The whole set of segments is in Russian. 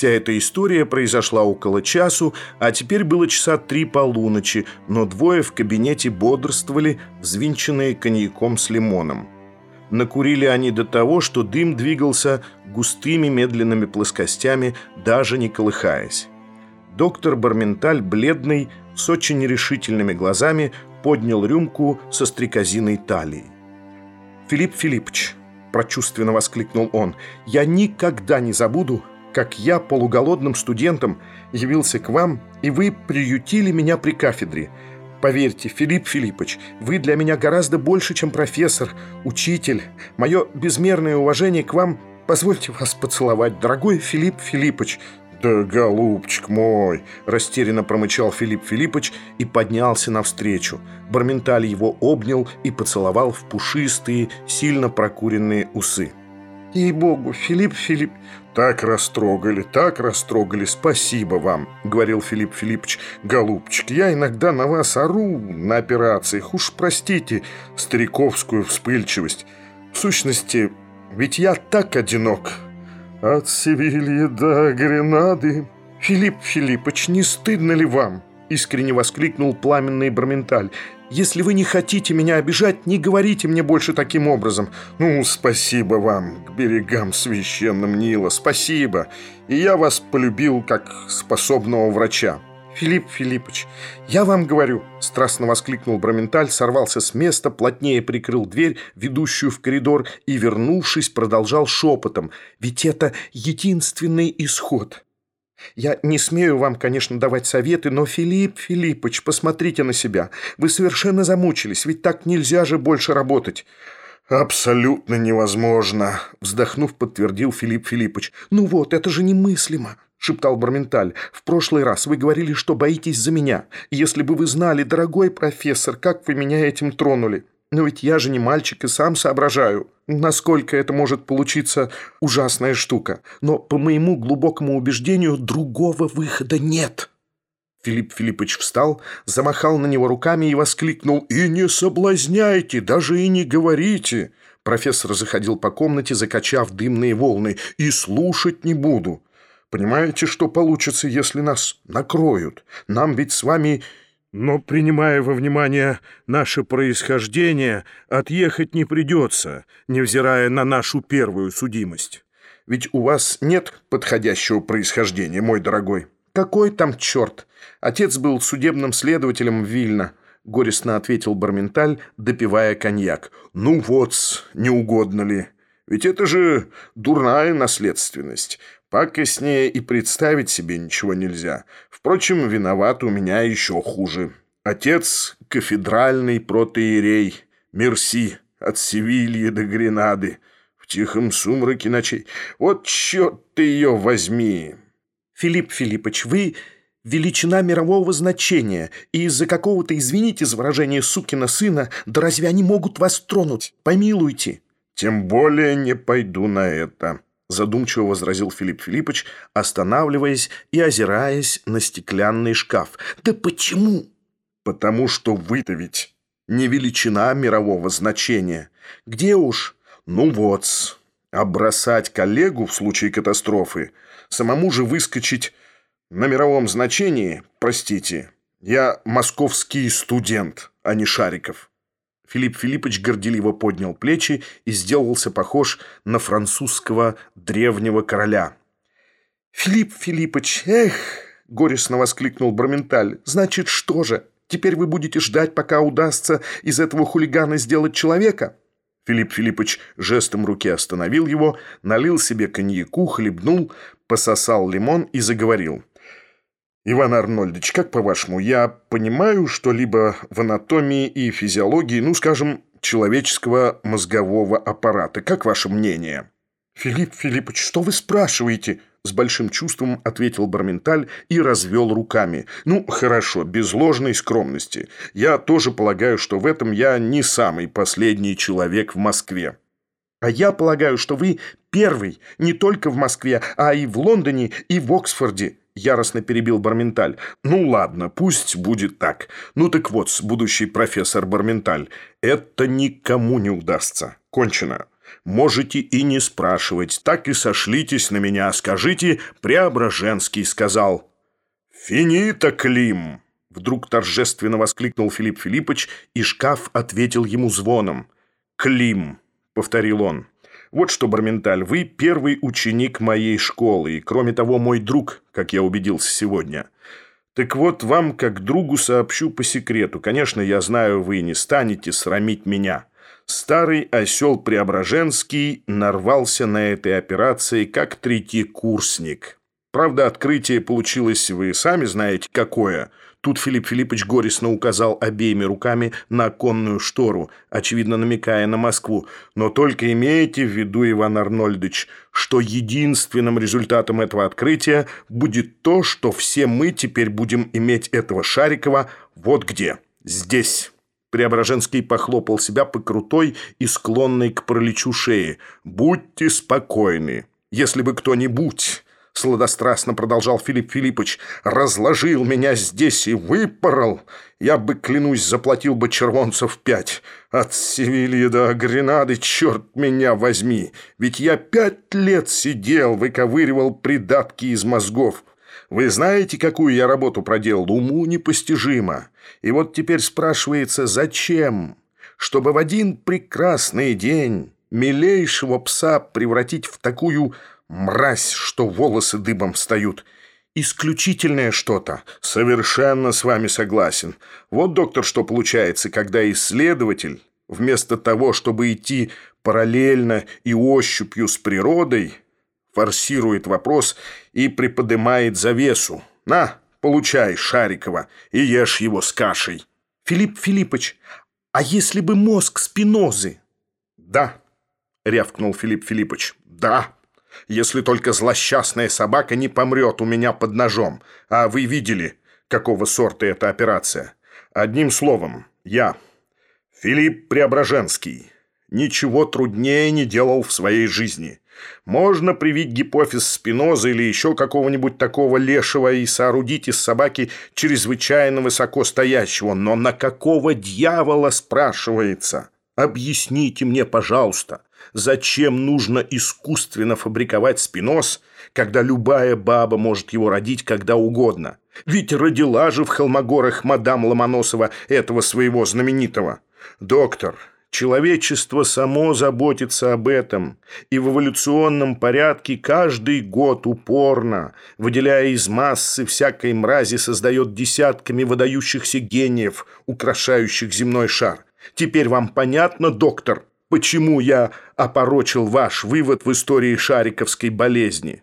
Вся эта история произошла около часу, а теперь было часа три полуночи, но двое в кабинете бодрствовали, взвинченные коньяком с лимоном. Накурили они до того, что дым двигался густыми медленными плоскостями, даже не колыхаясь. Доктор Барменталь, бледный, с очень решительными глазами, поднял рюмку со стрекозиной талией. «Филипп Филиппович», – прочувственно воскликнул он, – «я никогда не забуду, как я полуголодным студентом явился к вам, и вы приютили меня при кафедре. Поверьте, Филипп Филиппович, вы для меня гораздо больше, чем профессор, учитель. Мое безмерное уважение к вам. Позвольте вас поцеловать, дорогой Филипп Филиппович». «Да, голубчик мой!» – растерянно промычал Филипп Филиппович и поднялся навстречу. Барменталь его обнял и поцеловал в пушистые, сильно прокуренные усы. «Ей-богу, Филипп Филипп...» «Так растрогали, так растрогали, спасибо вам», — говорил Филипп Филиппович. «Голубчик, я иногда на вас ору на операциях, уж простите стариковскую вспыльчивость. В сущности, ведь я так одинок. От Севильи до Гренады...» «Филипп Филиппович, не стыдно ли вам?» — искренне воскликнул пламенный Браменталь. Если вы не хотите меня обижать, не говорите мне больше таким образом. Ну, спасибо вам, к берегам священным Нила, спасибо. И я вас полюбил как способного врача. «Филипп Филиппович, я вам говорю!» – страстно воскликнул Браменталь, сорвался с места, плотнее прикрыл дверь, ведущую в коридор, и, вернувшись, продолжал шепотом. «Ведь это единственный исход!» Я не смею вам, конечно, давать советы, но, Филипп Филиппович, посмотрите на себя. Вы совершенно замучились, ведь так нельзя же больше работать». «Абсолютно невозможно», — вздохнув, подтвердил Филипп Филиппович. «Ну вот, это же немыслимо», — шептал Барменталь. «В прошлый раз вы говорили, что боитесь за меня. Если бы вы знали, дорогой профессор, как вы меня этим тронули. Но ведь я же не мальчик и сам соображаю, насколько это может получиться ужасная штука. Но, по моему глубокому убеждению, другого выхода нет». Филипп Филиппович встал, замахал на него руками и воскликнул «И не соблазняйте, даже и не говорите!» Профессор заходил по комнате, закачав дымные волны. «И слушать не буду. Понимаете, что получится, если нас накроют? Нам ведь с вами но, принимая во внимание наше происхождение, отъехать не придется, невзирая на нашу первую судимость. Ведь у вас нет подходящего происхождения, мой дорогой. Какой там черт? Отец был судебным следователем в Вильно, горестно ответил Барменталь, допивая коньяк. Ну вот, не угодно ли? Ведь это же дурная наследственность. Пакостнее и представить себе ничего нельзя. Впрочем, виноват у меня еще хуже. Отец – кафедральный протеерей. Мерси от Севильи до Гренады. В тихом сумраке ночей. Вот черт ты ее возьми! Филипп Филиппович, вы величина мирового значения, и из-за какого-то, извините за выражение, сукина сына, да разве они могут вас тронуть? Помилуйте. Тем более не пойду на это задумчиво возразил Филипп Филиппович, останавливаясь и озираясь на стеклянный шкаф. «Да почему?» «Потому что вы-то не величина мирового значения. Где уж? Ну вот, а бросать коллегу в случае катастрофы, самому же выскочить на мировом значении, простите, я московский студент, а не Шариков». Филипп Филиппович горделиво поднял плечи и сделался похож на французского древнего короля. «Филипп Филиппович, эх!» – горестно воскликнул Браменталь. «Значит, что же? Теперь вы будете ждать, пока удастся из этого хулигана сделать человека?» Филипп Филиппович жестом руки остановил его, налил себе коньяку, хлебнул, пососал лимон и заговорил. Иван Арнольдович, как по-вашему, я понимаю что-либо в анатомии и физиологии, ну, скажем, человеческого мозгового аппарата? Как ваше мнение? Филипп Филиппович, что вы спрашиваете? С большим чувством ответил Барменталь и развел руками. Ну, хорошо, без ложной скромности. Я тоже полагаю, что в этом я не самый последний человек в Москве. А я полагаю, что вы первый не только в Москве, а и в Лондоне, и в Оксфорде. — яростно перебил Барменталь. «Ну ладно, пусть будет так. Ну так вот, будущий профессор Барменталь, это никому не удастся. Кончено. Можете и не спрашивать, так и сошлитесь на меня. Скажите, Преображенский сказал. «Финита, Клим!» Вдруг торжественно воскликнул Филипп Филиппович, и шкаф ответил ему звоном. «Клим!» — повторил он. «Вот что, Барменталь, вы первый ученик моей школы, и, кроме того, мой друг, как я убедился сегодня. Так вот, вам, как другу, сообщу по секрету. Конечно, я знаю, вы не станете срамить меня». Старый осел Преображенский нарвался на этой операции как третий курсник. Правда, открытие получилось, вы сами знаете, какое. Тут Филипп Филиппович горестно указал обеими руками на оконную штору, очевидно намекая на Москву. Но только имейте в виду, Иван Арнольдович, что единственным результатом этого открытия будет то, что все мы теперь будем иметь этого Шарикова вот где. Здесь. Преображенский похлопал себя по крутой и склонной к пролечу шее. «Будьте спокойны. Если бы кто-нибудь...» Сладострастно продолжал Филипп Филиппович. «Разложил меня здесь и выпорол. Я бы, клянусь, заплатил бы червонцев пять. От Севильи до Гренады, черт меня возьми. Ведь я пять лет сидел, выковыривал придатки из мозгов. Вы знаете, какую я работу проделал? Уму непостижимо. И вот теперь спрашивается, зачем? Чтобы в один прекрасный день милейшего пса превратить в такую мразь, что волосы дыбом встают. Исключительное что-то. Совершенно с вами согласен. Вот, доктор, что получается, когда исследователь, вместо того, чтобы идти параллельно и ощупью с природой, форсирует вопрос и приподнимает завесу. «На, получай, Шарикова, и ешь его с кашей». «Филипп Филиппович, а если бы мозг Спинозы?» «Да», — рявкнул Филипп Филиппович, «да, если только злосчастная собака не помрет у меня под ножом. А вы видели, какого сорта эта операция? Одним словом, я, Филипп Преображенский, ничего труднее не делал в своей жизни». Можно привить гипофиз спиноза или еще какого-нибудь такого лешего и соорудить из собаки чрезвычайно высоко стоящего. Но на какого дьявола спрашивается? Объясните мне, пожалуйста, зачем нужно искусственно фабриковать спиноз, когда любая баба может его родить когда угодно? Ведь родила же в Холмогорах мадам Ломоносова этого своего знаменитого. Доктор, Человечество само заботится об этом, и в эволюционном порядке каждый год упорно, выделяя из массы всякой мрази, создает десятками выдающихся гениев, украшающих земной шар. Теперь вам понятно, доктор, почему я опорочил ваш вывод в истории шариковской болезни?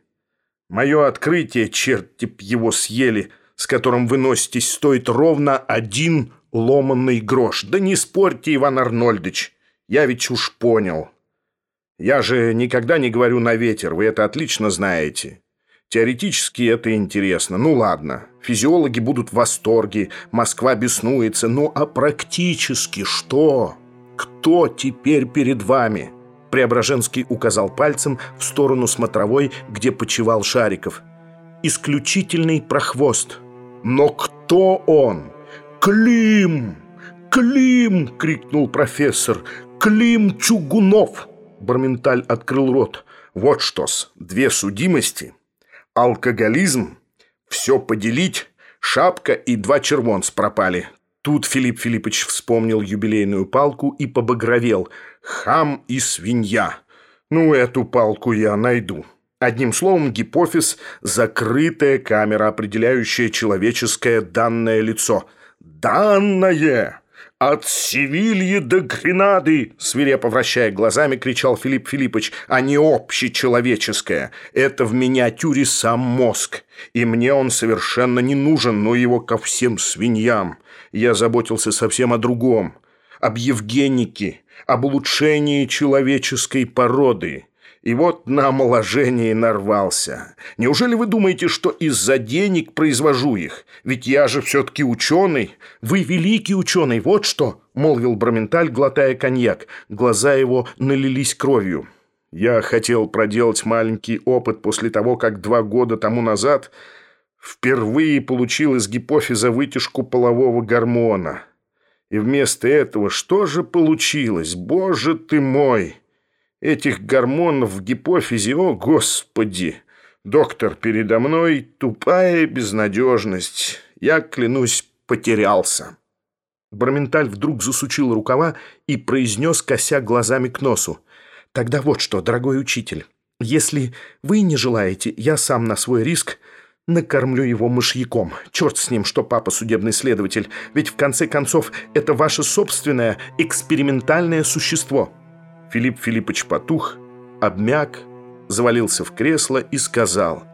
Мое открытие, черти б его съели, с которым вы носитесь, стоит ровно один ломанный грош. Да не спорьте, Иван Арнольдович, я ведь уж понял. Я же никогда не говорю на ветер, вы это отлично знаете. Теоретически это интересно. Ну ладно, физиологи будут в восторге, Москва беснуется. Ну а практически что? Кто теперь перед вами? Преображенский указал пальцем в сторону смотровой, где почевал Шариков. Исключительный прохвост. Но кто он? «Клим! Клим!» — крикнул профессор. «Клим Чугунов!» Барменталь открыл рот. «Вот что-с, две судимости, алкоголизм, все поделить, шапка и два червонц пропали». Тут Филипп Филиппович вспомнил юбилейную палку и побагровел. «Хам и свинья! Ну, эту палку я найду». Одним словом, гипофиз – закрытая камера, определяющая человеческое данное лицо – «Данное! От Севильи до Гренады!» Свирепо вращая глазами, кричал Филипп Филиппович, «а не общечеловеческое. Это в миниатюре сам мозг. И мне он совершенно не нужен, но его ко всем свиньям. Я заботился совсем о другом. Об Евгенике, об улучшении человеческой породы». И вот на омоложение нарвался. Неужели вы думаете, что из-за денег произвожу их? Ведь я же все-таки ученый. Вы великий ученый, вот что!» — молвил Браменталь, глотая коньяк. Глаза его налились кровью. «Я хотел проделать маленький опыт после того, как два года тому назад впервые получил из гипофиза вытяжку полового гормона. И вместо этого что же получилось? Боже ты мой!» Этих гормонов в гипофизе, о, господи! Доктор, передо мной тупая безнадежность. Я, клянусь, потерялся». Барменталь вдруг засучил рукава и произнес, кося глазами к носу. «Тогда вот что, дорогой учитель, если вы не желаете, я сам на свой риск накормлю его мышьяком. Черт с ним, что папа судебный следователь, ведь в конце концов это ваше собственное экспериментальное существо». Филипп Филиппович потух, обмяк, завалился в кресло и сказал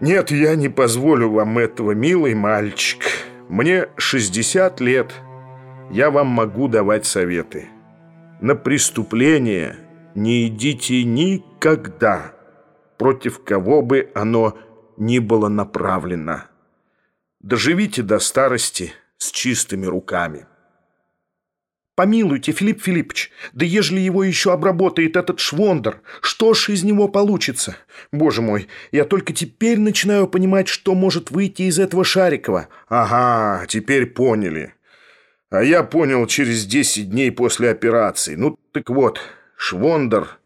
«Нет, я не позволю вам этого, милый мальчик». Мне 60 лет. Я вам могу давать советы. На преступление не идите никогда, против кого бы оно ни было направлено. Доживите до старости с чистыми руками. Помилуйте, Филипп Филиппович, да ежели его еще обработает этот швондер, что ж из него получится? Боже мой, я только теперь начинаю понимать, что может выйти из этого Шарикова. Ага, теперь поняли. А я понял через 10 дней после операции. Ну, так вот, швондер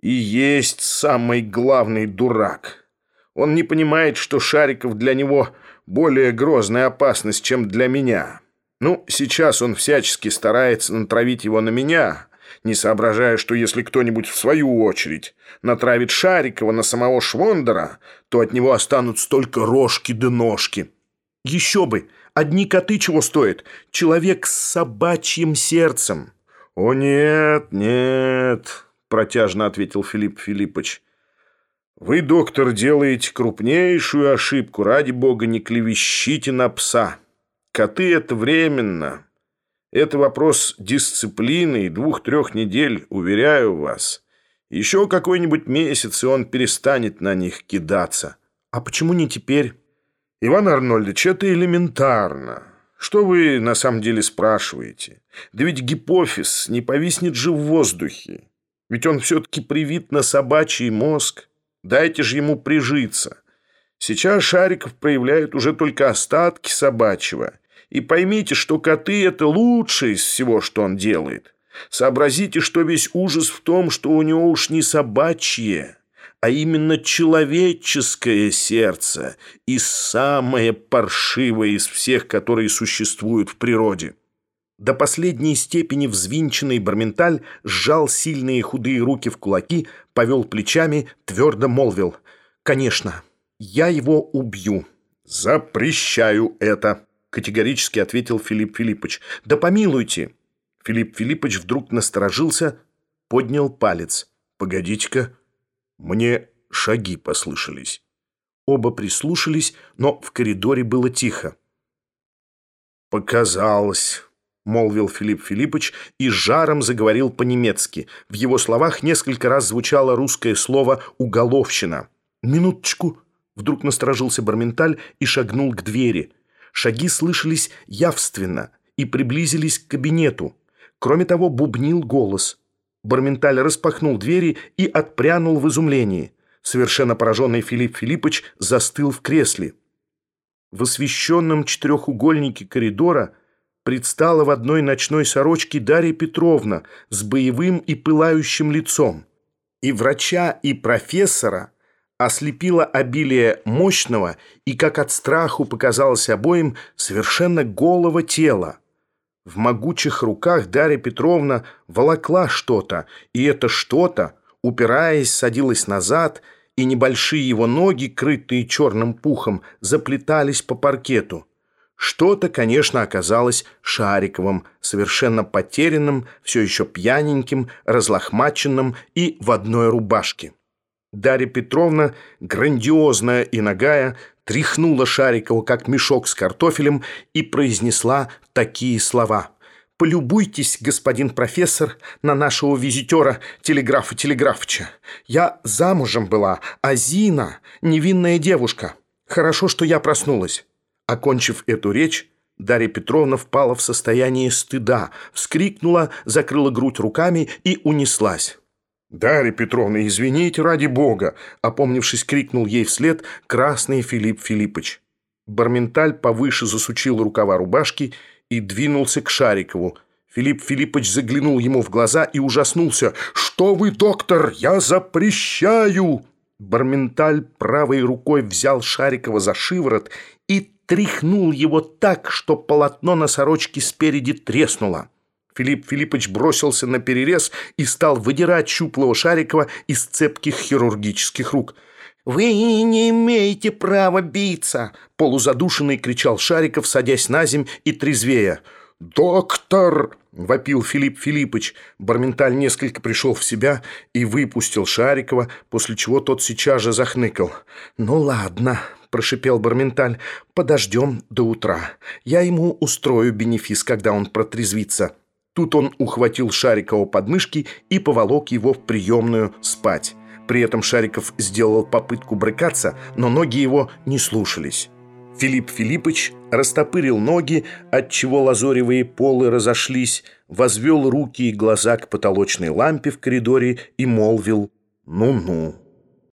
и есть самый главный дурак. Он не понимает, что Шариков для него более грозная опасность, чем для меня». Ну, сейчас он всячески старается натравить его на меня, не соображая, что если кто-нибудь в свою очередь натравит Шарикова на самого Швондера, то от него останутся только рожки да ножки. Еще бы! Одни коты чего стоят? Человек с собачьим сердцем. «О, нет, нет», — протяжно ответил Филипп Филиппович. «Вы, доктор, делаете крупнейшую ошибку. Ради бога, не клевещите на пса». Коты – это временно. Это вопрос дисциплины и двух-трех недель, уверяю вас. Еще какой-нибудь месяц, и он перестанет на них кидаться. А почему не теперь? Иван Арнольдович, это элементарно. Что вы на самом деле спрашиваете? Да ведь гипофиз не повиснет же в воздухе. Ведь он все-таки привит на собачий мозг. Дайте же ему прижиться. Сейчас Шариков проявляет уже только остатки собачьего – и поймите, что коты – это лучшее из всего, что он делает. Сообразите, что весь ужас в том, что у него уж не собачье, а именно человеческое сердце и самое паршивое из всех, которые существуют в природе. До последней степени взвинченный Барменталь сжал сильные худые руки в кулаки, повел плечами, твердо молвил. «Конечно, я его убью». «Запрещаю это», категорически ответил Филипп Филиппович. «Да помилуйте!» Филипп Филиппович вдруг насторожился, поднял палец. «Погодите-ка, мне шаги послышались». Оба прислушались, но в коридоре было тихо. «Показалось», — молвил Филипп Филиппович и жаром заговорил по-немецки. В его словах несколько раз звучало русское слово «уголовщина». «Минуточку», — вдруг насторожился Барменталь и шагнул к двери. Шаги слышались явственно и приблизились к кабинету. Кроме того, бубнил голос. Барменталь распахнул двери и отпрянул в изумлении. Совершенно пораженный Филипп Филиппович застыл в кресле. В освещенном четырехугольнике коридора предстала в одной ночной сорочке Дарья Петровна с боевым и пылающим лицом. И врача, и профессора – ослепило обилие мощного и, как от страху показалось обоим, совершенно голого тела. В могучих руках Дарья Петровна волокла что-то, и это что-то, упираясь, садилось назад, и небольшие его ноги, крытые черным пухом, заплетались по паркету. Что-то, конечно, оказалось Шариковым, совершенно потерянным, все еще пьяненьким, разлохмаченным и в одной рубашке. Дарья Петровна, грандиозная и нагая, тряхнула Шарикова, как мешок с картофелем, и произнесла такие слова. «Полюбуйтесь, господин профессор, на нашего визитера Телеграфа Телеграфча. Я замужем была, а Зина — невинная девушка. Хорошо, что я проснулась». Окончив эту речь, Дарья Петровна впала в состояние стыда, вскрикнула, закрыла грудь руками и унеслась. «Дарья Петровна, извините, ради бога!» Опомнившись, крикнул ей вслед красный Филипп Филиппович. Барменталь повыше засучил рукава рубашки и двинулся к Шарикову. Филипп Филиппович заглянул ему в глаза и ужаснулся. «Что вы, доктор? Я запрещаю!» Барменталь правой рукой взял Шарикова за шиворот и тряхнул его так, что полотно на сорочке спереди треснуло. Филипп Филиппович бросился на перерез и стал выдирать щуплого Шарикова из цепких хирургических рук. «Вы не имеете права биться!» – полузадушенный кричал Шариков, садясь на земь и трезвея. «Доктор!» – вопил Филипп Филиппович. Барменталь несколько пришел в себя и выпустил Шарикова, после чего тот сейчас же захныкал. «Ну ладно», – прошипел Барменталь, – «подождем до утра. Я ему устрою бенефис, когда он протрезвится». Тут он ухватил Шарикова под мышки и поволок его в приемную спать. При этом Шариков сделал попытку брыкаться, но ноги его не слушались. Филипп Филиппович растопырил ноги, отчего лазоревые полы разошлись, возвел руки и глаза к потолочной лампе в коридоре и молвил «Ну-ну».